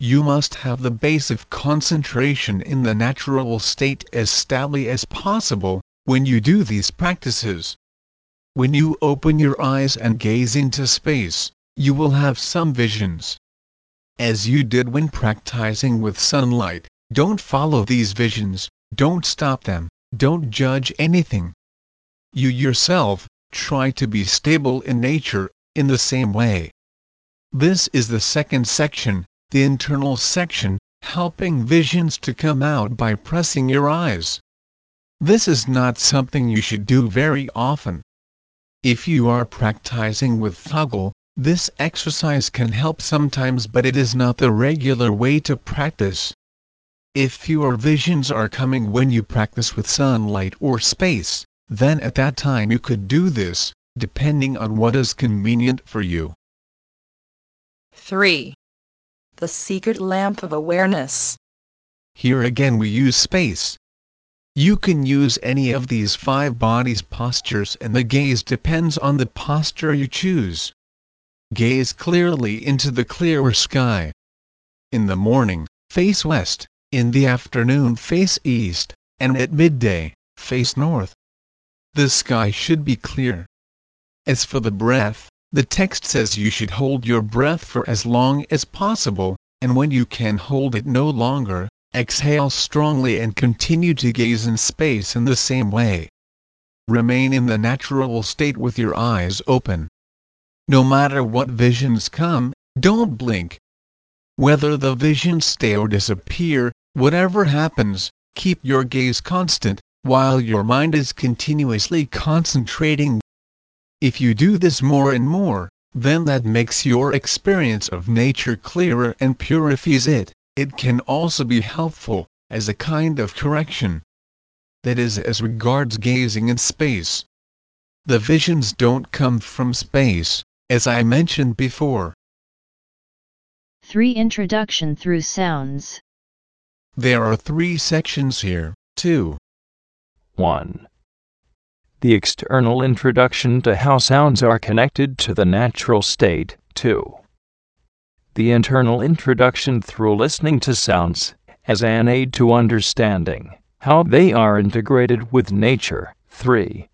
You must have the base of concentration in the natural state as stably as possible when you do these practices. When you open your eyes and gaze into space, you will have some visions. As you did when practicing with sunlight, don't follow these visions, don't stop them, don't judge anything. You yourself, try to be stable in nature, in the same way. This is the second section, the internal section, helping visions to come out by pressing your eyes. This is not something you should do very often. If you are practicing with Thogal, this exercise can help sometimes but it is not the regular way to practice. If fewer visions are coming when you practice with sunlight or space, then at that time you could do this, depending on what is convenient for you. 3. The secret lamp of awareness. Here again we use space. You can use any of these five bodies postures and the gaze depends on the posture you choose. Gaze clearly into the clearer sky. In the morning, face west, in the afternoon face east, and at midday, face north. The sky should be clear. As for the breath, the text says you should hold your breath for as long as possible, and when you can hold it no longer, exhale strongly and continue to gaze in space in the same way. Remain in the natural state with your eyes open. No matter what visions come, don't blink. Whether the visions stay or disappear, whatever happens, keep your gaze constant, while your mind is continuously concentrating if you do this more and more, then that makes your experience of nature clearer and purifies it. It can also be helpful, as a kind of correction. That is as regards gazing in space. The visions don't come from space, as I mentioned before. 3. Introduction through sounds. There are three sections here, too. 1 the external introduction to how sounds are connected to the natural state, 2. The internal introduction through listening to sounds as an aid to understanding how they are integrated with nature, 3.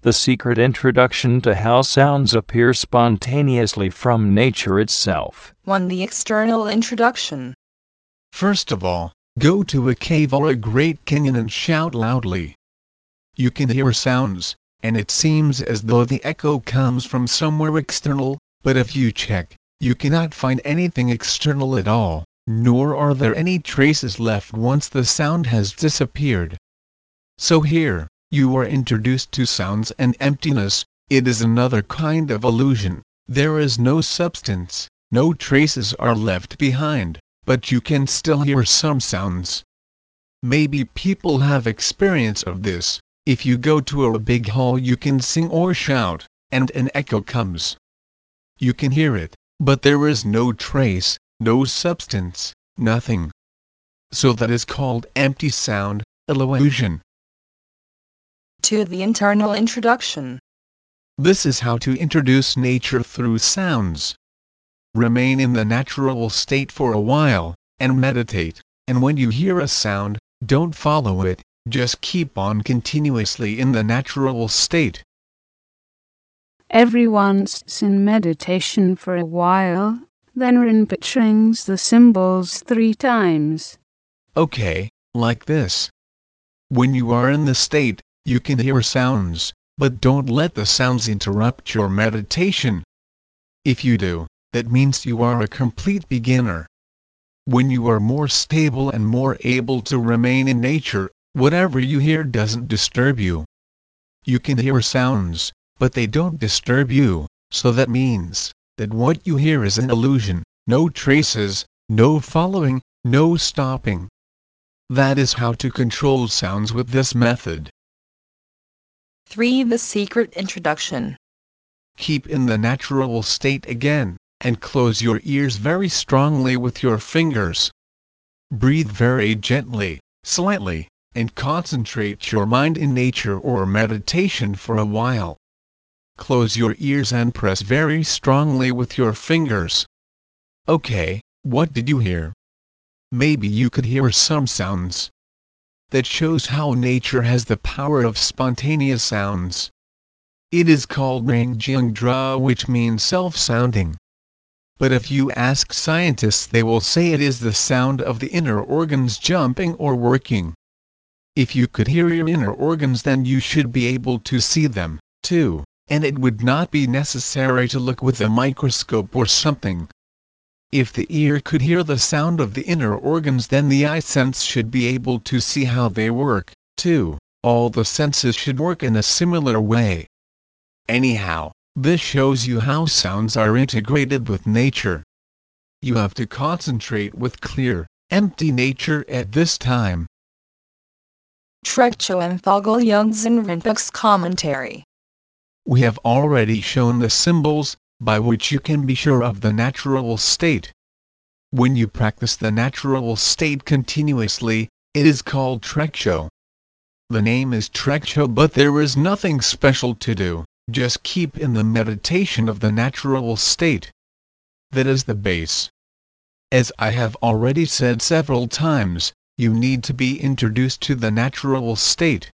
The secret introduction to how sounds appear spontaneously from nature itself. 1. The external introduction. First of all, go to a cave or a great canyon and shout loudly. You can hear sounds, and it seems as though the echo comes from somewhere external, but if you check, you cannot find anything external at all, nor are there any traces left once the sound has disappeared. So here, you are introduced to sounds and emptiness, it is another kind of illusion, there is no substance, no traces are left behind, but you can still hear some sounds. Maybe people have experience of this, if you go to a big hall you can sing or shout, and an echo comes. You can hear it, but there is no trace, no substance, nothing. so that is called empty sound, illusion. To the internal introduction. This is how to introduce nature through sounds. Remain in the natural state for a while, and meditate, and when you hear a sound, don't follow it, just keep on continuously in the natural state. Everyone's in meditation for a while, then Rinpoche rings the cymbals three times. Okay, like this. When you are in the state, you can hear sounds, but don't let the sounds interrupt your meditation. If you do, that means you are a complete beginner. When you are more stable and more able to remain in nature, whatever you hear doesn't disturb you. You can hear sounds, but they don't disturb you, so that means that what you hear is an illusion, no traces, no following, no stopping. That is how to control sounds with this method. 3. The secret introduction. Keep in the natural state again, and close your ears very strongly with your fingers. Breathe very gently, slightly, and concentrate your mind in nature or meditation for a while. Close your ears and press very strongly with your fingers. Okay, what did you hear? Maybe you could hear some sounds. That shows how nature has the power of spontaneous sounds. It is called Rangjung Dra, which means self-sounding. But if you ask scientists they will say it is the sound of the inner organs jumping or working. If you could hear your inner organs then you should be able to see them, too and it would not be necessary to look with a microscope or something. If the ear could hear the sound of the inner organs then the eye sense should be able to see how they work, too, all the senses should work in a similar way. Anyhow, this shows you how sounds are integrated with nature. You have to concentrate with clear, empty nature at this time. Trekcho and Thogal Yongdzin Rinpoche's commentary we have already shown the symbols, by which you can be sure of the natural state. When you practice the natural state continuously, it is called Trekcho. The name is Trekcho but there is nothing special to do, just keep in the meditation of the natural state. That is the base. As I have already said several times, you need to be introduced to the natural state.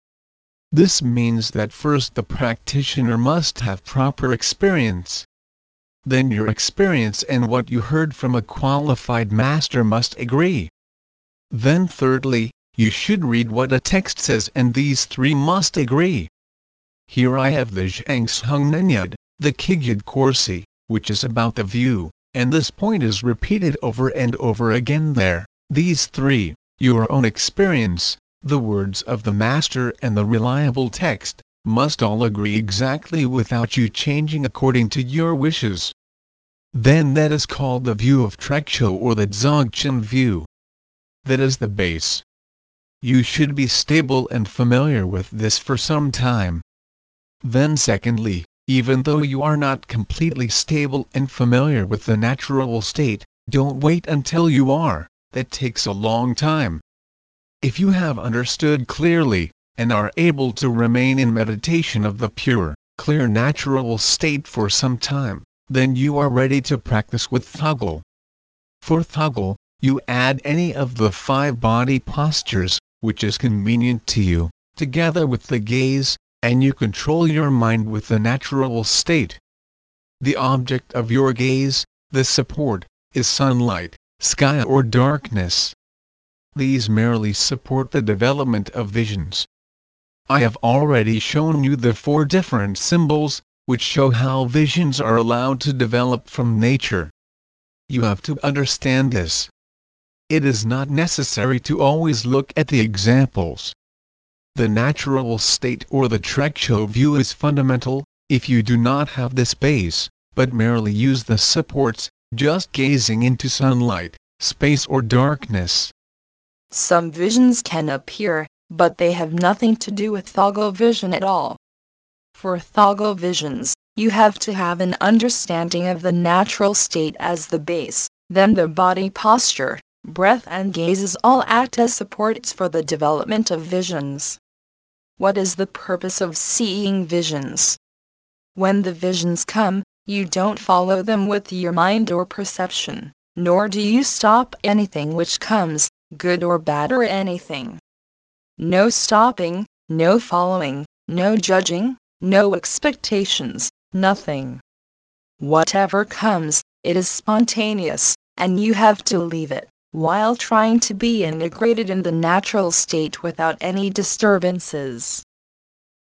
This means that first the practitioner must have proper experience. Then your experience and what you heard from a qualified master must agree. Then thirdly, you should read what a text says and these three must agree. Here I have the Zhang Zhung Nyen Gyud, the Kigyud Korsi, which is about the view, and this point is repeated over and over again there. These three, your own experience, the words of the master and the reliable text, must all agree exactly without you changing according to your wishes. Then that is called the view of Trekcho or the Dzogchen view. That is the base. You should be stable and familiar with this for some time. Then secondly, even though you are not completely stable and familiar with the natural state, don't wait until you are, that takes a long time. If you have understood clearly, and are able to remain in meditation of the pure, clear natural state for some time, then you are ready to practice with Thogal. For Thogal, you add any of the five body postures, which is convenient to you, together with the gaze, and you control your mind with the natural state. The object of your gaze, the support, is sunlight, sky or darkness these merely support the development of visions. I have already shown you the four different symbols, which show how visions are allowed to develop from nature. You have to understand this. It is not necessary to always look at the examples. The natural state or the Trekcho view is fundamental, if you do not have this base, but merely use the supports, just gazing into sunlight, space or darkness, some visions can appear, but they have nothing to do with Thogal vision at all. For Thogal visions, you have to have an understanding of the natural state as the base, then the body posture, breath and gazes all act as supports for the development of visions. What is the purpose of seeing visions? When the visions come, you don't follow them with your mind or perception, nor do you stop anything which comes, good or bad or anything. No stopping, no following, no judging, no expectations, nothing. Whatever comes, it is spontaneous, and you have to leave it, while trying to be integrated in the natural state without any disturbances.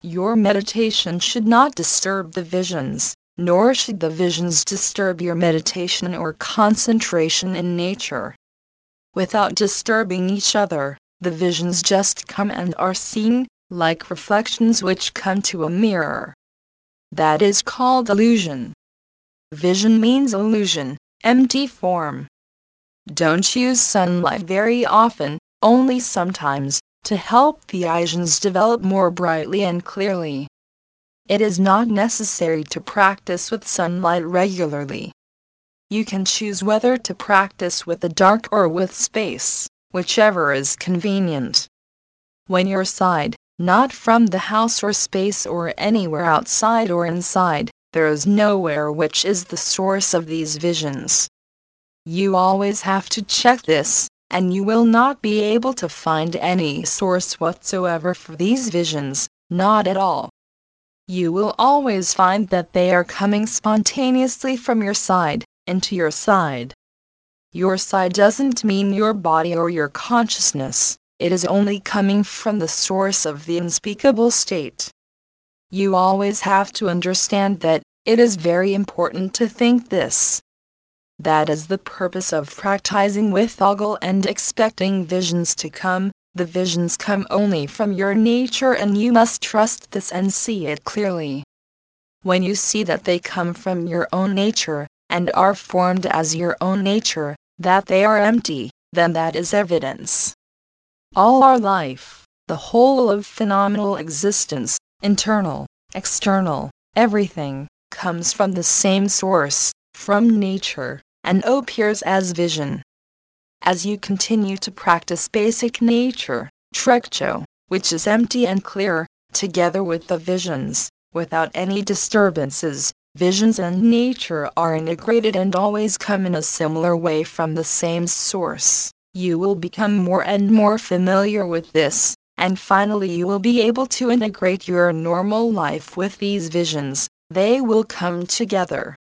Your meditation should not disturb the visions, nor should the visions disturb your meditation or concentration in nature. Without disturbing each other, the visions just come and are seen, like reflections which come to a mirror. That is called illusion. Vision means illusion, empty form. Don't use sunlight very often, only sometimes, to help the visions develop more brightly and clearly. It is not necessary to practice with sunlight regularly. You can choose whether to practice with the dark or with space, whichever is convenient. When you're side, not from the house or space or anywhere outside or inside, there is nowhere which is the source of these visions. You always have to check this, and you will not be able to find any source whatsoever for these visions, not at all. You will always find that they are coming spontaneously from your side, into your side. Your side doesn't mean your body or your consciousness, it is only coming from the source of the unspeakable state. You always have to understand that it is very important to think this. That is the purpose of practicing with Thogal and expecting visions to come. The visions come only from your nature and you must trust this and see it clearly. When you see that they come from your own nature, and are formed as your own nature, that they are empty, then that is evidence. All our life, the whole of phenomenal existence, internal, external, everything, comes from the same source, from nature, and appears as vision. As you continue to practice basic nature, trekcho, which is empty and clear, together with the visions, without any disturbances, visions and nature are integrated and always come in a similar way from the same source, you will become more and more familiar with this, and finally you will be able to integrate your normal life with these visions, they will come together.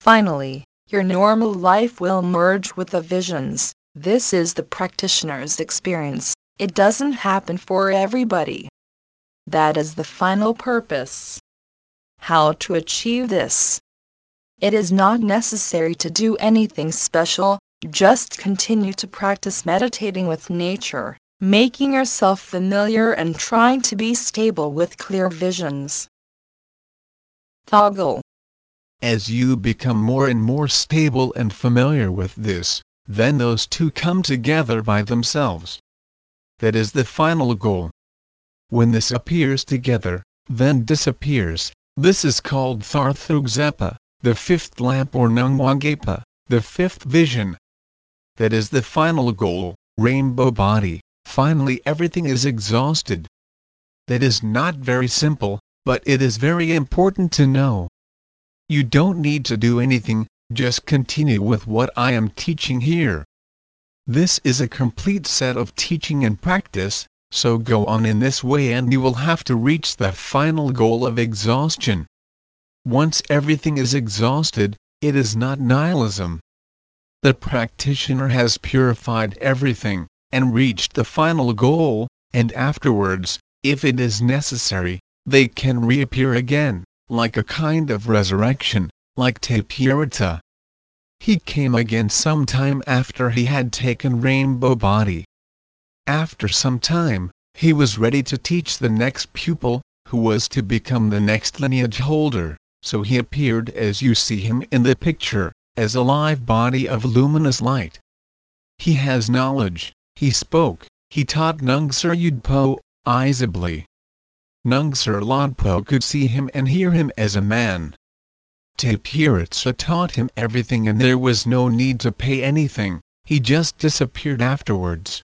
Finally, your normal life will merge with the visions. This is the practitioner's experience. It doesn't happen for everybody. That is the final purpose. How to achieve this? It is not necessary to do anything special, just continue to practice meditating with nature, making yourself familiar and trying to be stable with clear visions. Thogal. As you become more and more stable and familiar with this, then those two come together by themselves. That is the final goal. When this appears together, then disappears, this is called Tharthogzepa, the fifth lamp or Nungwangapa, the fifth vision. That is the final goal, rainbow body, finally everything is exhausted. That is not very simple, but it is very important to know. You don't need to do anything, just continue with what I am teaching here. This is a complete set of teaching and practice, so go on in this way and you will have to reach the final goal of exhaustion. Once everything is exhausted, it is not nihilism. The practitioner has purified everything, and reached the final goal, and afterwards, if it is necessary, they can reappear again, like a kind of resurrection, like Tapihritsa. He came again some time after he had taken rainbow body. After some time, he was ready to teach the next pupil, who was to become the next lineage holder, so he appeared as you see him in the picture, as a live body of luminous light. He has knowledge, he spoke, he taught Nangzher Lodpo, Isably. Nangzher Lodpo could see him and hear him as a man. Tapihritsa taught him everything and there was no need to pay anything, he just disappeared afterwards.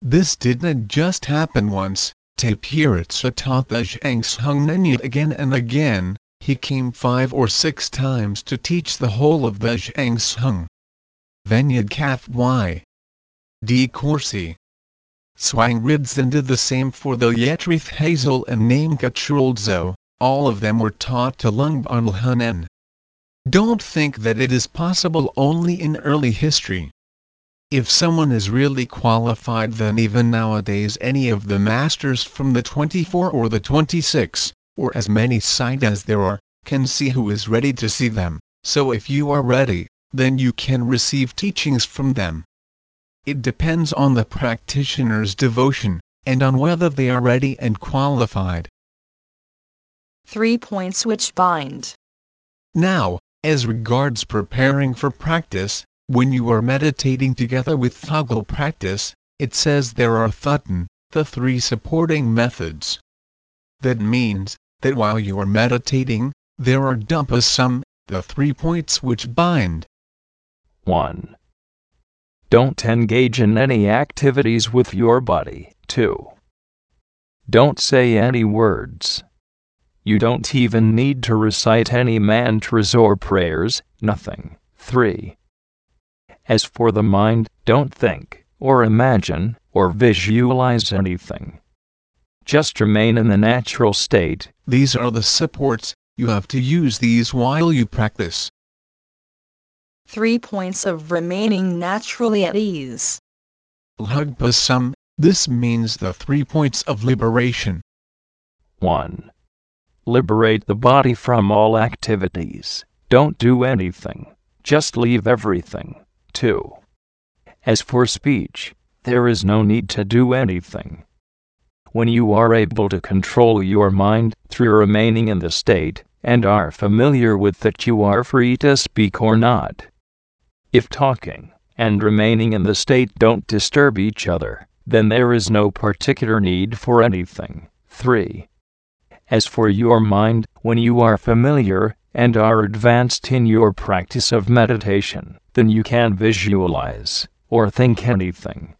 This didn't just happen once, Tapihritsa taught the Zhang Zhung Nyen Gyud again and again, he came five or six times to teach the whole of the Zhang Zhung. Venyad Kaf Y. D. Corsi. Tsewang Rigdzin did the same for the Yetri Thasel and Namkha Truldzo, all of them were taught to Lungbon Lhanyen. Don't think that it is possible only in early history. If someone is really qualified then even nowadays any of the masters from the 24 or the 26, or as many sight as there are, can see who is ready to see them, so if you are ready, then you can receive teachings from them. It depends on the practitioner's devotion, and on whether they are ready and qualified. Three points which bind. Now, as regards preparing for practice, when you are meditating together with Thogal practice, it says there are Thutton, the three supporting methods. That means, that while you are meditating, there are Dumpasum, the three points which bind. 1. Don't engage in any activities with your body. 2. Don't say any words. You don't even need to recite any mantras or prayers, nothing. 3. As for the mind, don't think, or imagine, or visualize anything. Just remain in the natural state. These are the supports, you have to use these while you practice. Three points of remaining naturally at ease. Lhagpasum, this means the three points of liberation. 1. Liberate the body from all activities. Don't do anything. Just leave everything. 2. As for speech, there is no need to do anything. When you are able to control your mind through remaining in the state, and are familiar with that you are free to speak or not. If talking and remaining in the state don't disturb each other, then there is no particular need for anything. 3. As for your mind, when you are familiar and are advanced in your practice of meditation, then you can visualize or think anything.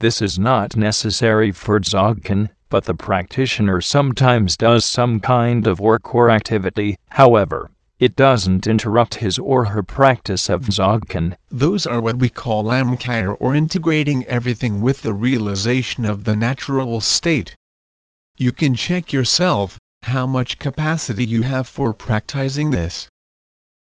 This is not necessary for Dzogchen, but the practitioner sometimes does some kind of work or activity, however, it doesn't interrupt his or her practice of Dzogchen. Those are what we call Lamkire or integrating everything with the realization of the natural state. You can check yourself how much capacity you have for practicing this.